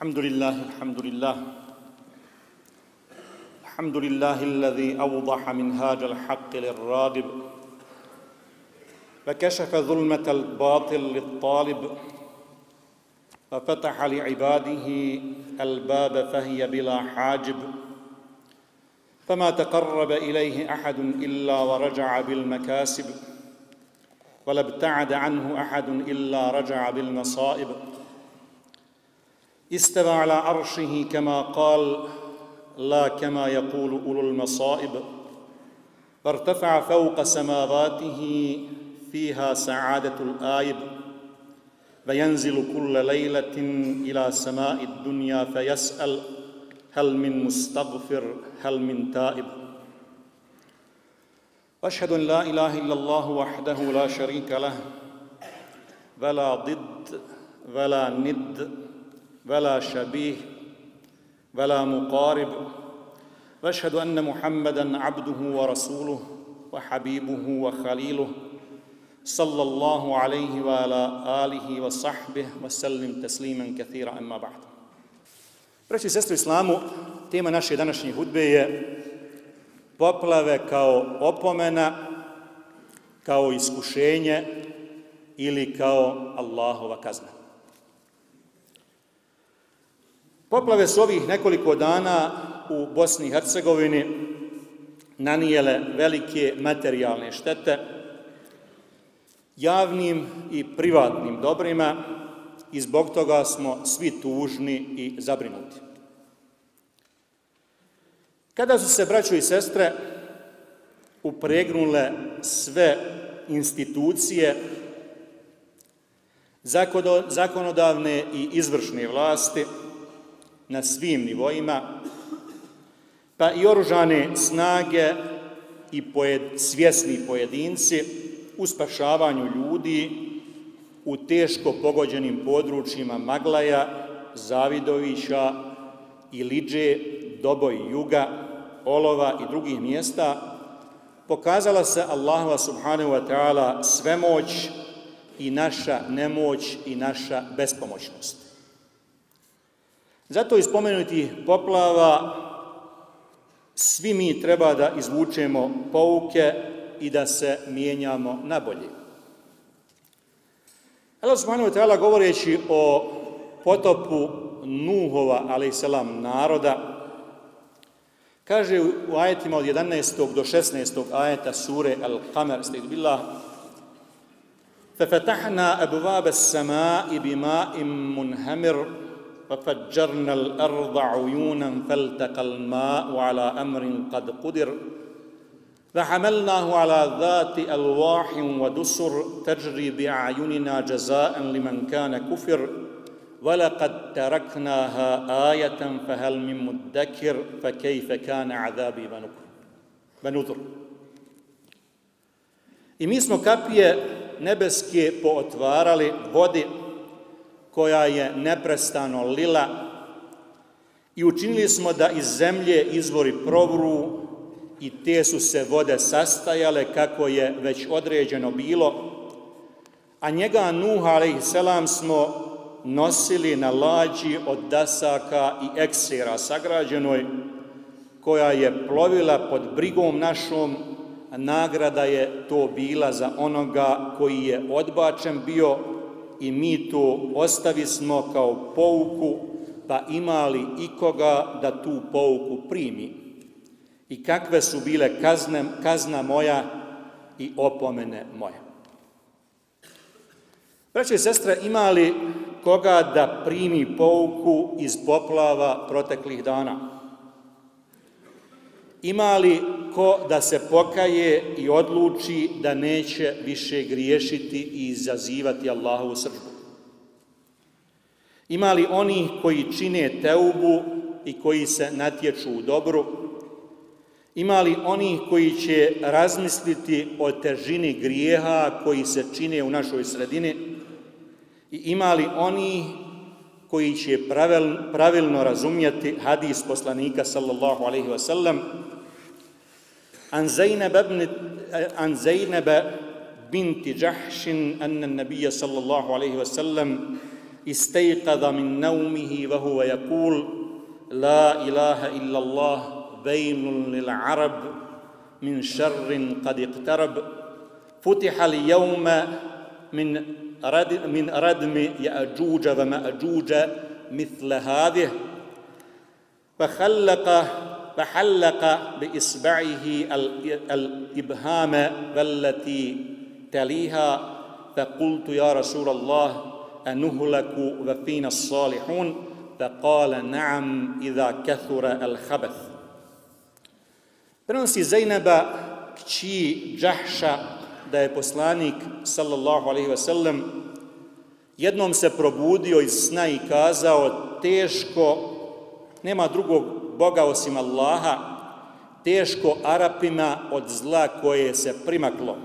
الحمد لله الحمد لله. الحمد لله الذي أوضح منهاج الحق للراغب فكشف ظلمة الباطل للطالب ففتح لعباده الباب فهي بلا حاجب. فما تقرب إليه أحد إلا ورجع بالمكاسب ولا ابتعد عنه أحد إلا رجع بالمصائب. استوى على عرشه كما قال لا كما يقول أولو المصائب. فارتفع فوق سماواته فيها سعادة الآيب وينزل كل ليلة إلى سماء الدنيا فيسأل هل من مستغفر هل من تائب. وأشهد أن لا إله إلا الله وحده لا شريك له ولا ضد ولا ند. ولا شبيه ولا مقارب واشهد ان محمدا عبده ورسوله وحبيبه وخليله صلى الله عليه وعلى اله وصحبه وسلم تسليما كثيرا اما بعد Braći i sestri islamu, tema naše današnje hudbe je poplave kao opomena, kao iskušenje ili kao Allahova kazna. Poplave su ovih nekoliko dana u Bosni i Hercegovini nanijele velike materijalne štete javnim i privatnim dobrima i zbog toga smo svi tužni i zabrinuti. Kada su se braćo i sestre upregnule sve institucije zakonodavne i izvršne vlasti na svim nivoima, pa i oružane snage i pojed, svjesni pojedinci u spašavanju ljudi u teško pogođenim područjima Maglaja, Zavidovića i Liđe, Doboj Juga, Olova i drugih mjesta, pokazala se Allahova subhanahu wa ta'ala svemoć i naša nemoć i naša bespomoćnost. Zato ispomenuti poplava svi mi treba da izvučemo pouke i da se mijenjamo na bolje. Allah subhanahu wa ta'ala govoreći o potopu Nuhova, a.s. naroda, kaže u ajetima od 11. do 16. ajeta sure Al-Qamar, ste billah, ففتحنا أبواب السماء بماء منهمر ففجرنا الأرض عيونا فالتقى الماء على أمر قد قدر. فحملناه على ذات ألواح ودسر تجري بأعيننا جزاء لمن كان كفر. ولقد تركناها آية فهل من مدكر فكيف كان عذابي بنذر. I mi smo kapije nebeske pootvarali vodi koja je neprestano lila i učinili smo da iz zemlje izvori provru i te su se vode sastajale kako je već određeno bilo, a njega Nuh a.s. smo nosili na lađi od dasaka i eksera sagrađenoj, koja je plovila pod brigom našom, a nagrada je to bila za onoga koji je odbačen bio i mi to ostavi smo kao pouku, pa imali ikoga da tu pouku primi i kakve su bile kazne, kazna moja i opomene moje. Braće i sestre, imali koga da primi pouku iz poplava proteklih dana? Imali ko da se pokaje i odluči da neće više griješiti i izazivati Allahovu sržbu? Imali oni koji čine teubu i koji se natječu u dobru? Ima li oni koji će razmisliti o težini grijeha koji se čine u našoj sredini? I ima li oni koji će pravil, pravilno razumjeti hadis poslanika sallallahu alaihi wasallam An Zainab, ibn, an Zainab binti Jahšin anna nabija sallallahu alaihi wa sallam استيقظ من نومه وهو يقول لا إله إلا الله بين للعرب من شر قد اقترب. فتح اليوم من رد من ردم يأجوج ومأجوج مثل هذه. فخلق فحلق بإصبعه الإبهام والتي تليها فقلت يا رسول الله أنهلك وفينا الصالحون فقال نعم إذا كثر الخبث Prenosi Zainaba kći Džahša da je poslanik sallallahu alaihi ve sellem jednom se probudio iz sna i kazao teško, nema drugog Boga osim Allaha, teško Arapima od zla koje se primaklo.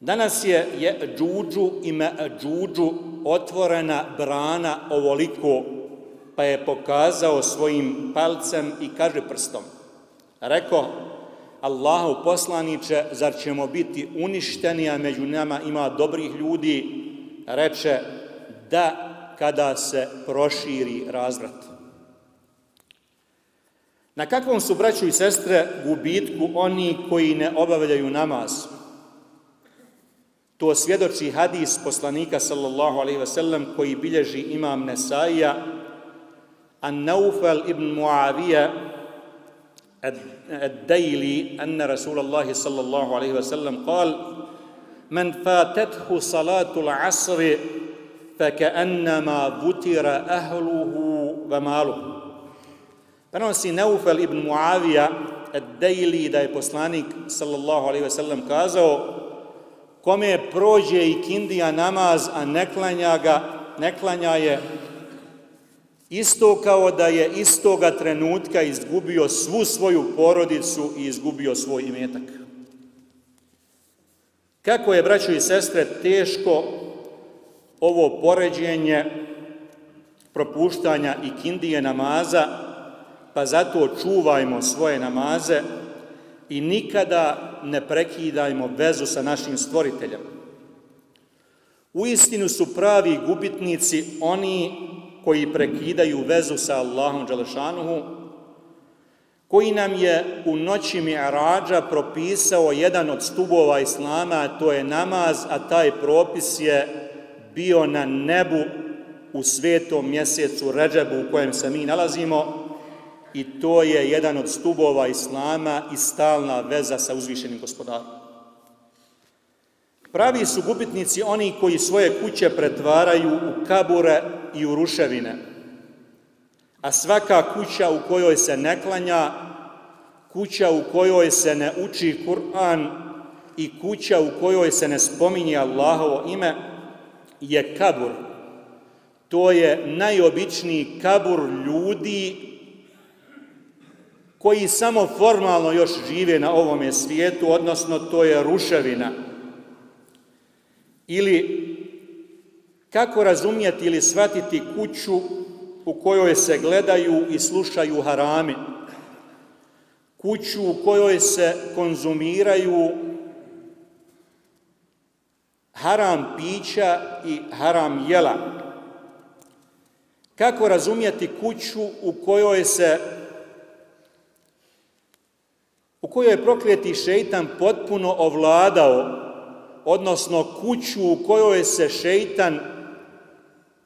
Danas je, je džuđu i džuđu otvorena brana ovoliko, pa je pokazao svojim palcem i kaže prstom. Reko, Allahu poslaniće, zar ćemo biti uništeni, a među nama ima dobrih ljudi, reče, da kada se proširi razvrat. Na kakvom su, braću i sestre, gubitku oni koji ne obavljaju namaz? To svjedoči hadis poslanika sallallahu alaihi ve sellem koji bilježi imam Nesaija, an Naufal ibn Muavija الديلي أن رسول الله صلى الله عليه وسلم قال من فاتته صلاة العصر فكأنما ذتر أهله وماله Prenosi Neufel ibn Muavija Dejli da je poslanik sallallahu alaihi ve sellem kazao kome prođe i kindija namaz, a ne klanja ga, ne klanja je isto kao da je istoga trenutka izgubio svu svoju porodicu i izgubio svoj imetak. Kako je, braćo i sestre, teško ovo poređenje propuštanja i kindije namaza, pa zato čuvajmo svoje namaze i nikada ne prekidajmo vezu sa našim stvoriteljem. U istinu su pravi gubitnici oni koji prekidaju vezu sa Allahom Đalešanuhu, koji nam je u noći Mi'rađa propisao jedan od stubova Islama, a to je namaz, a taj propis je bio na nebu u svetom mjesecu Ređebu u kojem se mi nalazimo i to je jedan od stubova Islama i stalna veza sa uzvišenim gospodarom. Pravi su gubitnici oni koji svoje kuće pretvaraju u kabure i u ruševine. A svaka kuća u kojoj se ne klanja, kuća u kojoj se ne uči Kur'an i kuća u kojoj se ne spominje Allahovo ime je kabur. To je najobičniji kabur ljudi koji samo formalno još žive na ovome svijetu, odnosno to je ruševina. Ili Kako razumijeti ili shvatiti kuću u kojoj se gledaju i slušaju harami? Kuću u kojoj se konzumiraju haram pića i haram jela? Kako razumijeti kuću u kojoj se u kojoj je prokleti šeitan potpuno ovladao, odnosno kuću u kojoj se šeitan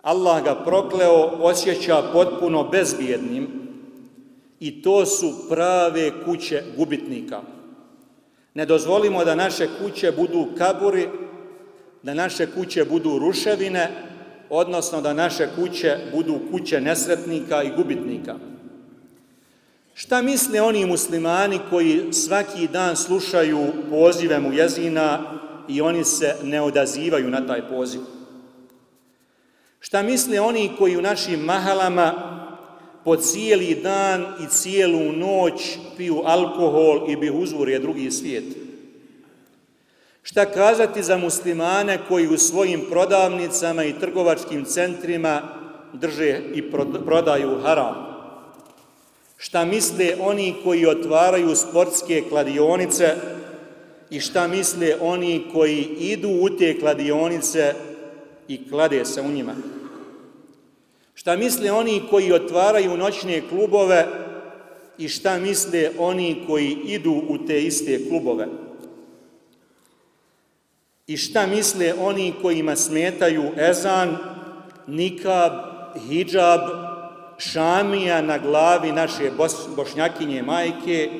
Allah ga prokleo, osjeća potpuno bezbjednim i to su prave kuće gubitnika. Ne dozvolimo da naše kuće budu kaburi, da naše kuće budu ruševine, odnosno da naše kuće budu kuće nesretnika i gubitnika. Šta misle oni muslimani koji svaki dan slušaju pozive mujezina i oni se ne odazivaju na taj poziv? Šta misle oni koji u našim mahalama po cijeli dan i cijelu noć piju alkohol i bi drugi svijet? Šta kazati za muslimane koji u svojim prodavnicama i trgovačkim centrima drže i prodaju haram? Šta misle oni koji otvaraju sportske kladionice i šta misle oni koji idu u te kladionice i klade se u njima? Šta misle oni koji otvaraju noćne klubove i šta misle oni koji idu u te iste klubove? I šta misle oni kojima smetaju ezan, nikab, hijab, šamija na glavi naše bošnjakinje majke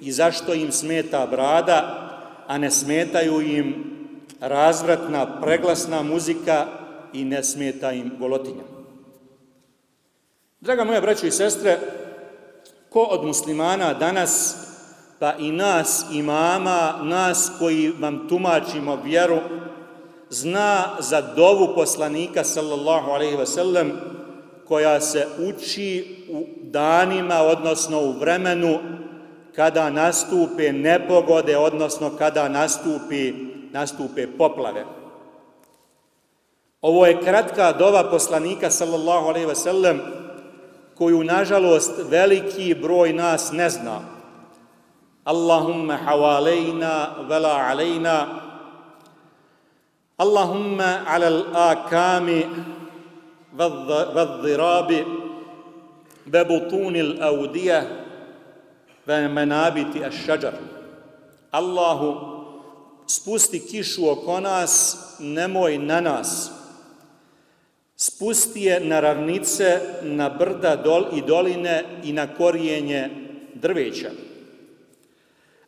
i zašto im smeta brada, a ne smetaju im razvratna, preglasna muzika i ne smeta im golotinja. Draga moja braćo i sestre, ko od muslimana danas, pa i nas imama, nas koji vam tumačimo vjeru, zna za dovu poslanika sallallahu alaihi ve sellem koja se uči u danima, odnosno u vremenu kada nastupe nepogode, odnosno kada nastupi, nastupe poplave. Ovo je kratka dova poslanika sallallahu alaihi ve sellem koju nažalost veliki broj nas ne zna. Allahumma hawalejna vela alejna Allahumma ala al-akami والضراب وبطون الأودية ومنابت الشجر menabiti. Allahu spusti kišu oko nas, nemoj na nas. Spusti je na ravnice, na brda dol i doline i na korijenje drveća.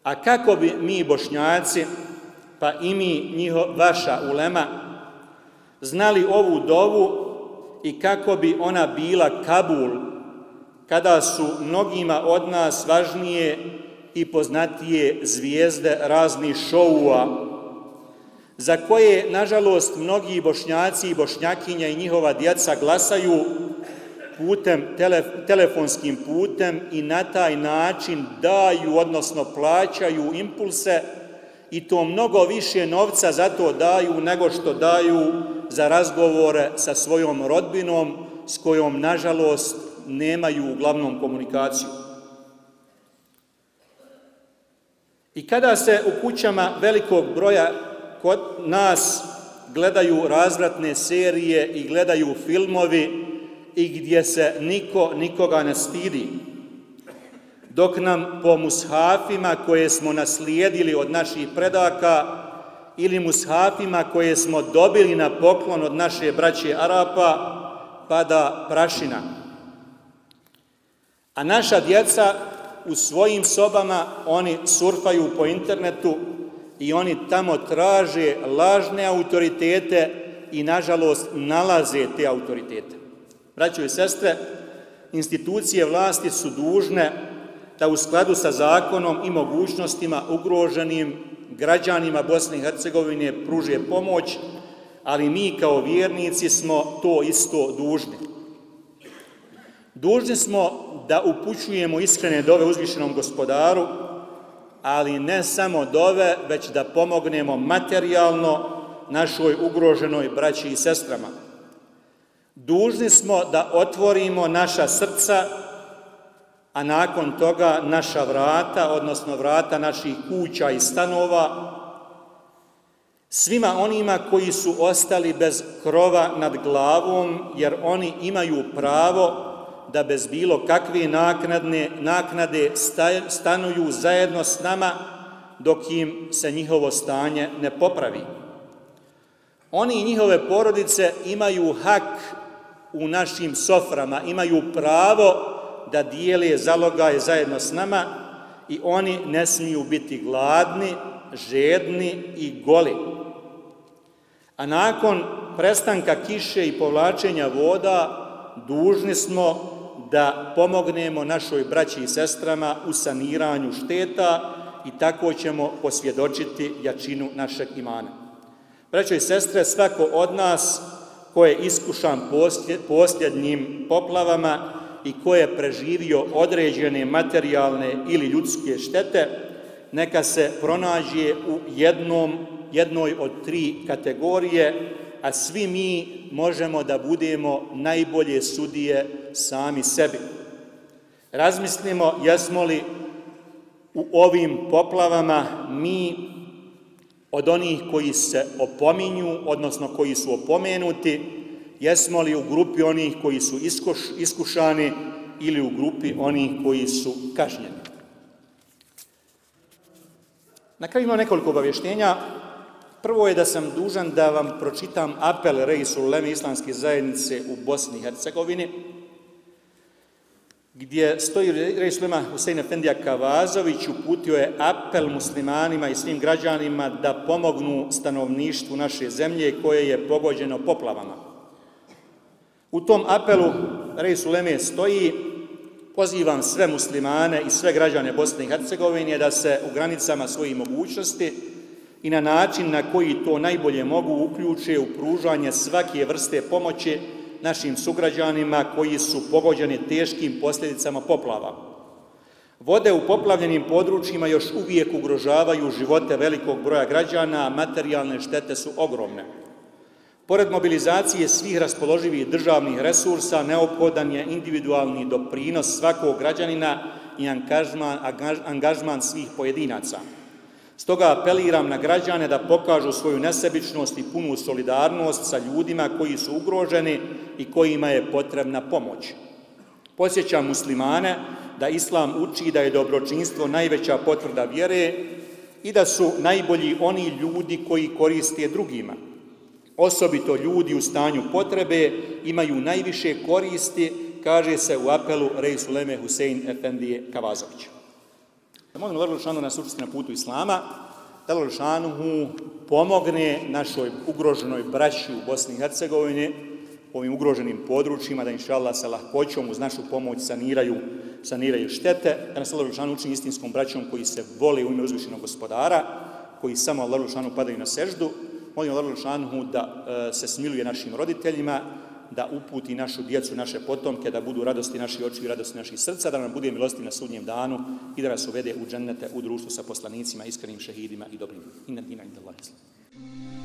A kako bi mi bošnjaci, pa i mi, njiho, vaša ulema, znali ovu dovu i kako bi ona bila Kabul, kada su mnogima od nas važnije i poznatije zvijezde raznih šoua, za koje, nažalost, mnogi bošnjaci i bošnjakinja i njihova djeca glasaju putem, telef, telefonskim putem i na taj način daju, odnosno plaćaju impulse i to mnogo više novca za to daju nego što daju za razgovore sa svojom rodbinom s kojom, nažalost, nemaju uglavnom komunikaciju. I kada se u kućama velikog broja kod nas gledaju razvratne serije i gledaju filmovi i gdje se niko nikoga ne stidi, dok nam po mushafima koje smo naslijedili od naših predaka ili mushafima koje smo dobili na poklon od naše braće Arapa, pada prašina. A naša djeca u svojim sobama, oni surfaju po internetu i oni tamo traže lažne autoritete i, nažalost, nalaze te autoritete. Braćo i sestre, institucije vlasti su dužne da u skladu sa zakonom i mogućnostima ugroženim građanima Bosne i Hercegovine pruže pomoć, ali mi kao vjernici smo to isto dužni. Dužni smo da upućujemo iskrene dove uzvišenom gospodaru, ali ne samo dove, već da pomognemo materijalno našoj ugroženoj braći i sestrama. Dužni smo da otvorimo naša srca, a nakon toga naša vrata, odnosno vrata naših kuća i stanova, svima onima koji su ostali bez krova nad glavom, jer oni imaju pravo da bez bilo kakve naknadne, naknade stanuju zajedno s nama dok im se njihovo stanje ne popravi. Oni i njihove porodice imaju hak u našim soframa, imaju pravo da dijele zalogaje zajedno s nama i oni ne smiju biti gladni, žedni i goli. A nakon prestanka kiše i povlačenja voda, dužni smo da pomognemo našoj braći i sestrama u saniranju šteta i tako ćemo posvjedočiti jačinu našeg imana. Braćo i sestre, svako od nas ko je iskušan posljednjim poplavama i ko je preživio određene materijalne ili ljudske štete, neka se pronađe u jednom, jednoj od tri kategorije, a svi mi možemo da budemo najbolje sudije sami sebi. Razmislimo jesmo li u ovim poplavama mi od onih koji se opominju, odnosno koji su opomenuti, jesmo li u grupi onih koji su iskuš, iskušani ili u grupi onih koji su kažnjeni. Na kraju imam nekoliko obavještenja. Prvo je da sam dužan da vam pročitam apel Reisu Leme Islamske zajednice u Bosni i Hercegovini, gdje stoji Rejs Lema Husein Efendija Kavazović, uputio je apel muslimanima i svim građanima da pomognu stanovništvu naše zemlje koje je pogođeno poplavama. U tom apelu Reis Leme stoji pozivam sve muslimane i sve građane Bosne i Hercegovine da se u granicama svojih mogućnosti i na način na koji to najbolje mogu uključe u pružanje svake vrste pomoći našim sugrađanima koji su pogođeni teškim posljedicama poplava. Vode u poplavljenim područjima još uvijek ugrožavaju živote velikog broja građana, a materijalne štete su ogromne. Pored mobilizacije svih raspoloživih državnih resursa, neophodan je individualni doprinos svakog građanina i angažman, angažman svih pojedinaca. Stoga apeliram na građane da pokažu svoju nesebičnost i punu solidarnost sa ljudima koji su ugroženi i kojima je potrebna pomoć. Posjećam muslimane da islam uči da je dobročinstvo najveća potvrda vjere i da su najbolji oni ljudi koji koriste drugima. Osobito ljudi u stanju potrebe imaju najviše koristi, kaže se u apelu Rejsu Leme Husein Efendije Kavazovića. Da molim Allah Lušanu nas učiti na putu Islama, da Allah mu pomogne našoj ugroženoj braći u Bosni i Hercegovini, ovim ugroženim područjima, da inša Allah sa lahkoćom uz našu pomoć saniraju, saniraju štete, da nas Allah Lušanu učini istinskom braćom koji se voli u ime uzvišenog gospodara, koji samo Allah padaju na seždu, molim Allah Lušanu da e, se smiluje našim roditeljima, da uputi našu djecu, naše potomke, da budu radosti naši oči i radosti naših srca, da nam bude milosti na sudnjem danu i da nas uvede u džennete, u društvu sa poslanicima, iskrenim šehidima i dobrim. Inna dina inda Allah islam.